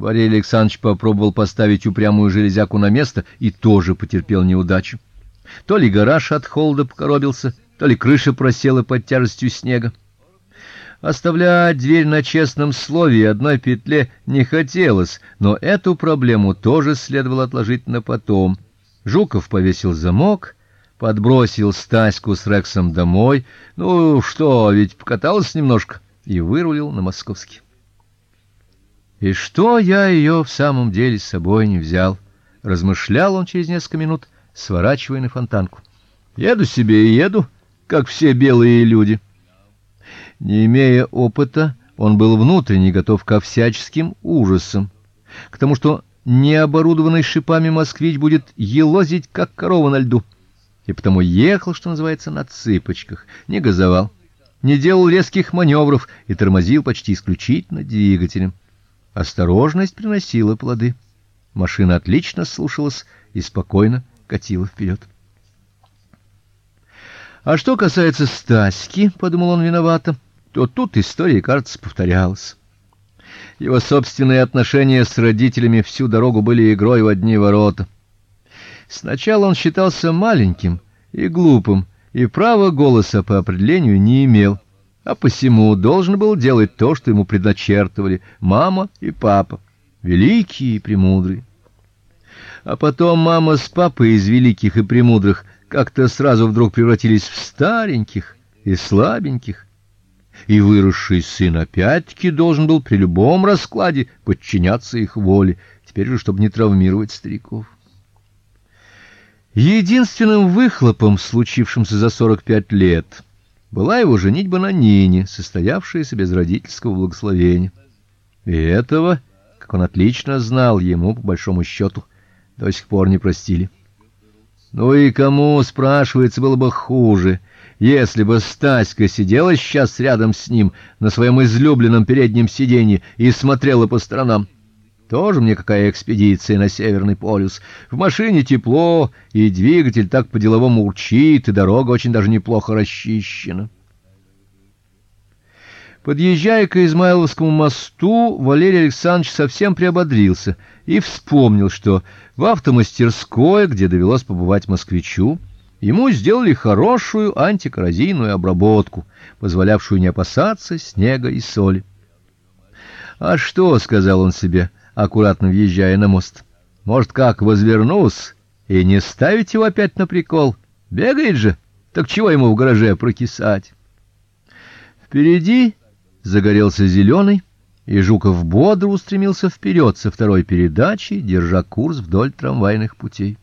Валерий Александрович попробовал поставить упрямую железяку на место и тоже потерпел неудачу. То ли гараж от холода покоробился, то ли крыша просела под тяжестью снега. Оставлять дверь на честном слове и одной петле не хотелось, но эту проблему тоже следовало отложить на потом. Жуков повесил замок, подбросил Стаську с Рексом домой. Ну что, ведь покатался немножко и вырулил на Московский. И что я ее в самом деле с собой не взял, размышлял он через несколько минут, сворачивая на фонтанку. Еду себе и еду, как все белые люди. Не имея опыта, он был внутренне готов ко всяческим ужасам, к тому, что необорудованный шипами москвич будет елозить как корова на льду. И потому ехал, что называется, на цыпочках, не газовал, не делал резких маневров и тормозил почти исключительно двигателем. Осторожность приносила плоды. Машина отлично слушалась и спокойно катила вперед. А что касается Стаськи, подумал он виновато, то тут история, кажется, повторялась. Его собственные отношения с родителями всю дорогу были игрой в одни ворота. Сначала он считался маленьким и глупым, и права голоса по определению не имел, а посему должен был делать то, что ему предначертывали мама и папа, великие и премудрые. А потом мама с папой из великих и премудрых как-то сразу вдруг превратились в стареньких и слабеньких, и выросший сын опять-таки должен был при любом раскладе подчиняться их воле, теперь же чтобы не травмировать стариков. Единственным выхлопом, случившимся за 45 лет, была его женитьба на Нине, состоявшаяся без родительского благословения. И этого, как он отлично знал, ему по большому счету до сих пор не простили. Ну и кому, спрашивается, было бы хуже, если бы Стаська сидела сейчас рядом с ним на своем излюбленном переднем сиденье и смотрела по сторонам. Тоже мне какая экспедиция на Северный полюс. В машине тепло, и двигатель так по-деловому урчит, и дорога очень даже неплохо расчищена. Подъезжая к Измайловскому мосту, Валерий Александрович совсем приободрился и вспомнил, что в автомастерской, где довелось побывать москвичу, ему сделали хорошую антикоррозийную обработку, позволявшую не опасаться снега и соли. А что, сказал он себе, аккуратно въезжая на мост. Может, как возвернусь и не ставить его опять на прикол? Бегает же, так чего ему в гараже прокисать? Впереди загорелся зеленый, и Жуков бодро устремился вперед со второй передачи, держа курс вдоль трамвайных путей.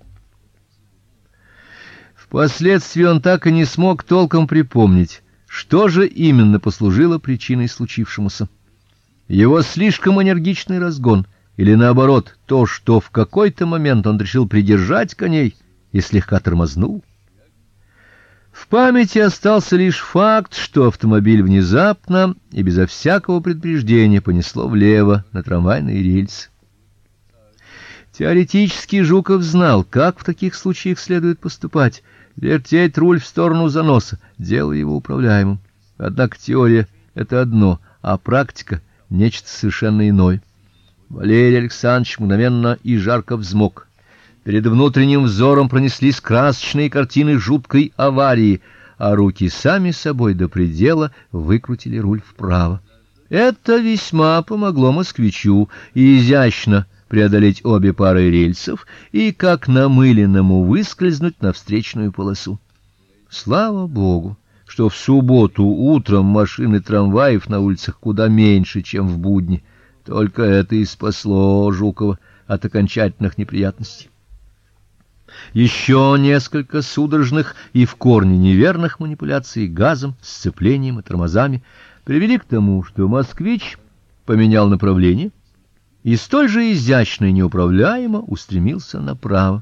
Впоследствии он так и не смог толком припомнить, что же именно послужило причиной случившемуся. Его слишком энергичный разгон — или наоборот, то, что в какой-то момент он решил придержать коней и слегка тормознул. В памяти остался лишь факт, что автомобиль внезапно и безо всякого предупреждения понесло влево на трамвайные рельсы. Теоретически Жуков знал, как в таких случаях следует поступать: вертеть руль в сторону заноса, дело его управляемым. Однако теория это одно, а практика нечто совершенно иное. Валерий Александрович мгновенно и жарко взмок. Перед внутренним взором пронеслись красочные картины жуткой аварии, а руки сами собой до предела выкрутили руль вправо. Это весьма помогло москвичу изящно преодолеть обе пары рельсов и как намыленному выскользнуть на встречную полосу. Слава богу, что в субботу утром машин и трамваев на улицах куда меньше, чем в будни. Только это и спасло Жукова от окончательных неприятностей. Еще несколько судорожных и в корне неверных манипуляций газом, сцеплением и тормозами привели к тому, что москвич поменял направление и столь же изящно и неуправляемо устремился направо.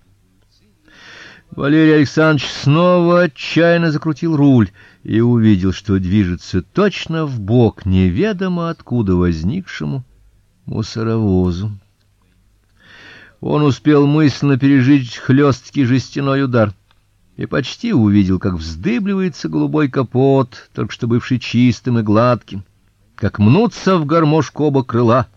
Валерий Александрович снова отчаянно закрутил руль и увидел, что движется точно в бок неведомо откуда возникшему мусоровозу. Он успел мысленно пережить хлесткий жестяной удар и почти увидел, как вздыбливается голубой капот, только что бывший чистым и гладким, как мнутся в гармошку оба крыла,